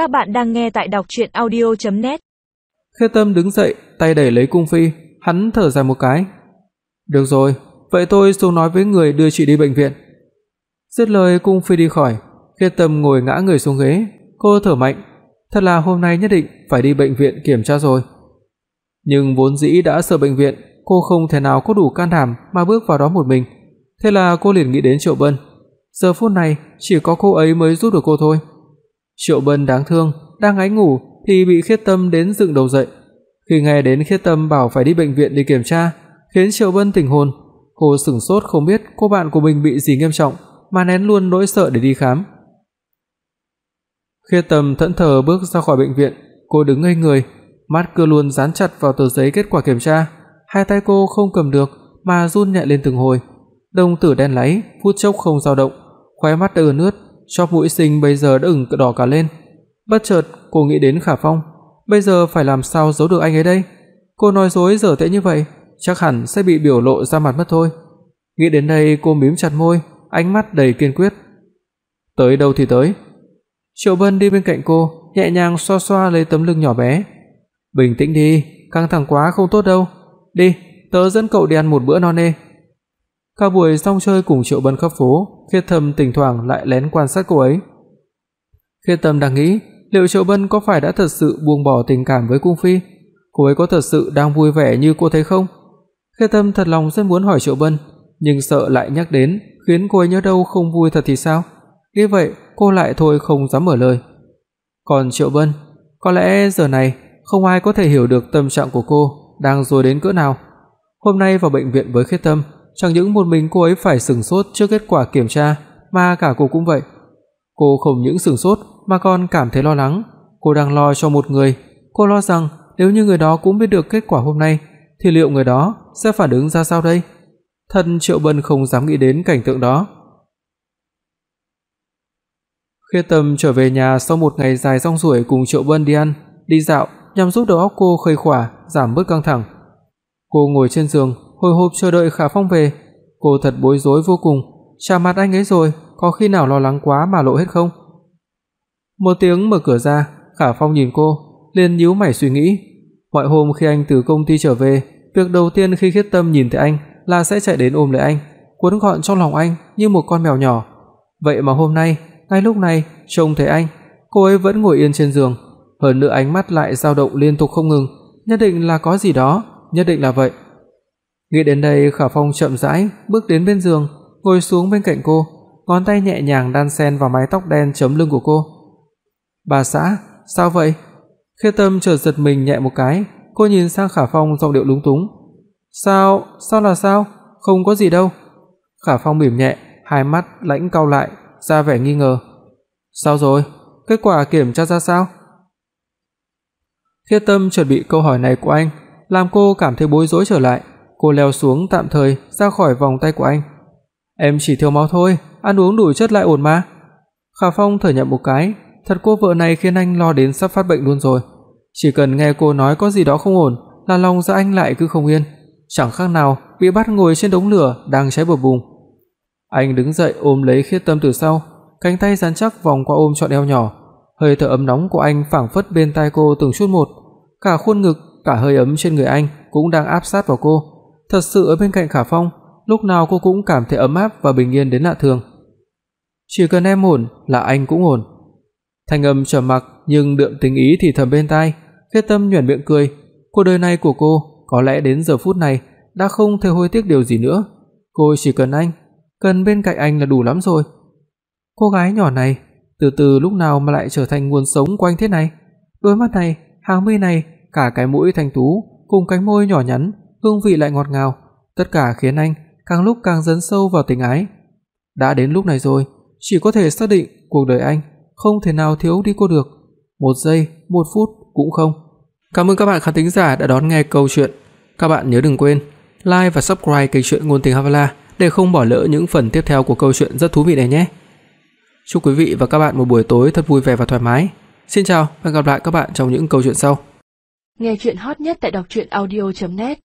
Các bạn đang nghe tại đọc audio net Khê Tâm đứng dậy, tay đẩy lấy cung phi, hắn thở dài một cái. "Được rồi, vậy tôi xuống nói với người đưa chị đi bệnh viện." Dứt lời cung phi đi khỏi, Khê Tâm ngồi ngã người xuống ghế, cô thở mạnh, thật là hôm nay nhất định phải đi bệnh viện kiểm tra rồi. Nhưng vốn dĩ đã sợ bệnh viện, cô không thể nào có đủ can đảm mà bước vào đó một mình. Thế là cô liền nghĩ đến Triệu Bân. Giờ phút này chỉ có cô ấy mới giúp được cô thôi. Triệu Bân đáng thương, đang ngáy ngủ thì bị Khiết Tâm đến dựng đầu dậy. Khi nghe đến Khiết Tâm bảo phải đi bệnh viện đi kiểm tra, khiến Triệu Bân tỉnh hồn. Cô sững sốt không biết cô bạn của mình bị gì nghiêm trọng, mà nén luôn nỗi sợ để đi khám. Khiết Tâm thẫn thờ bước ra khỏi bệnh viện, cô đứng ngây người, mắt cứ luôn dán chặt vào tờ giấy kết quả kiểm tra, hai tay cô không cầm được mà run nhẹ lên từng hồi. Đồng tử đen láy, phút chốc không dao động, khóe mắt đã ươn ướt, chóp mũi xinh bây giờ đã ửng đỏ cả lên. Bất chợt, cô nghĩ đến Khả Phong, bây giờ phải làm sao giấu được anh ấy đây? Cô nói dối dở tệ như vậy, chắc hẳn sẽ bị biểu lộ ra mặt mất thôi. Nghĩ đến đây, cô mím chặt môi, ánh mắt đầy kiên quyết. Tới đâu thì tới. Triệu Bân đi bên cạnh cô, nhẹ nhàng xoa xoa lấy tấm lưng nhỏ bé. Bình tĩnh đi, căng thẳng quá không tốt đâu. Đi, tớ dẫn cậu đi ăn một bữa no nê. Cả buổi xong chơi cùng Triệu Bân khắp phố, Khiết Thâm thỉnh thoảng lại lén quan sát cô ấy. Khiết Tâm đang nghĩ, liệu Triệu Bân có phải đã thật sự buông bỏ tình cảm với cung phi? Cô ấy có thật sự đang vui vẻ như cô thấy không? Khiết Tâm thật lòng rất muốn hỏi Triệu Bân, nhưng sợ lại nhắc đến khiến cô ấy nhớ đâu không vui thật thì sao? Nghĩ vậy, cô lại thôi không dám mở lời. Còn Triệu Bân, có lẽ giờ này không ai có thể hiểu được tâm trạng của cô đang rối đến cỡ nào. Hôm nay vào bệnh viện với Khiết Tâm, chẳng những một mình cô ấy phải sững sốt trước kết quả kiểm tra, mà cả cô cũng vậy. Cô không những sững sốt mà còn cảm thấy lo lắng, cô đang lo cho một người, cô lo rằng nếu như người đó cũng biết được kết quả hôm nay thì liệu người đó sẽ phản ứng ra sao đây? Thân Triệu Bân không dám nghĩ đến cảnh tượng đó. khi Tâm trở về nhà sau một ngày dài rong ruổi cùng Triệu Bân đi ăn, đi dạo nhằm giúp đầu óc cô khơi khỏa, giảm bớt căng thẳng. Cô ngồi trên giường, hồi hộp chờ đợi Khả Phong về. Cô thật bối rối vô cùng, chà mặt anh ấy rồi, có khi nào lo lắng quá mà lộ hết không? Một tiếng mở cửa ra, Khả Phong nhìn cô, liền nhíu mày suy nghĩ. Mọi hôm khi anh từ công ty trở về, việc đầu tiên khi Khiết Tâm nhìn thấy anh là sẽ chạy đến ôm lấy anh, cuốn gọn trong lòng anh như một con mèo nhỏ. Vậy mà hôm nay, ngay lúc này, trông thấy anh, cô ấy vẫn ngồi yên trên giường, hơn nữa ánh mắt lại dao động liên tục không ngừng, nhất định là có gì đó, nhất định là vậy. Nghĩ đến đây, Khả Phong chậm rãi bước đến bên giường, ngồi xuống bên cạnh cô, ngón tay nhẹ nhàng đan xen vào mái tóc đen chấm lưng của cô. "Bà xã, sao vậy?" Khê Tâm chợt giật mình nhẹ một cái, cô nhìn sang Khả Phong giọng điệu lúng túng. "Sao, sao là sao? Không có gì đâu." Khả Phong mỉm nhẹ, hai mắt lãnh cau lại, ra vẻ nghi ngờ. "Sao rồi? Kết quả kiểm tra ra sao?" Khê Tâm chuẩn bị câu hỏi này của anh, làm cô cảm thấy bối rối trở lại, cô leo xuống tạm thời ra khỏi vòng tay của anh. "Em chỉ thiếu máu thôi, ăn uống đủ chất lại ổn mà." Khả Phong thở nhẹ một cái, thật cô vợ này khiến anh lo đến sắp phát bệnh luôn rồi. Chỉ cần nghe cô nói có gì đó không ổn, là lòng dạ anh lại cứ không yên, chẳng khác nào bị bắt ngồi trên đống lửa đang cháy bập bùng. Anh đứng dậy ôm lấy Khiết Tâm từ sau, cánh tay rắn chắc vòng qua ôm trọn eo nhỏ, hơi thở ấm nóng của anh phảng phất bên tai cô từng chút một, cả khuôn ngực, cả hơi ấm trên người anh cũng đang áp sát vào cô. Thật sự ở bên cạnh Khả Phong, lúc nào cô cũng cảm thấy ấm áp và bình yên đến lạ thường. Chỉ cần em ổn là anh cũng ổn. Thanh âm trầm mặc nhưng đượm tình ý thì thầm bên tai, Khê Tâm nhuyễn miệng cười, cuộc đời này của cô có lẽ đến giờ phút này đã không thể hối tiếc điều gì nữa. Cô chỉ cần anh, cần bên cạnh anh là đủ lắm rồi. Cô gái nhỏ này, từ từ lúc nào mà lại trở thành nguồn sống của anh thế này? Đôi mắt này, hàng mi này, cả cái mũi thanh tú cùng cánh môi nhỏ nhắn, hương vị lại ngọt ngào, tất cả khiến anh càng lúc càng dấn sâu vào tình ái. Đã đến lúc này rồi, chỉ có thể xác định cuộc đời anh không thể nào thiếu đi cô được, một giây, một phút cũng không. Cảm ơn các bạn khán thính giả đã đón nghe câu chuyện. Các bạn nhớ đừng quên like và subscribe kênh truyện ngôn tình Havala để không bỏ lỡ những phần tiếp theo của câu chuyện rất thú vị này nhé. Chúc quý vị và các bạn một buổi tối thật vui vẻ và thoải mái. Xin chào và hẹn gặp lại các bạn trong những câu chuyện sau. Nghe truyện hot nhất tại đọc audio net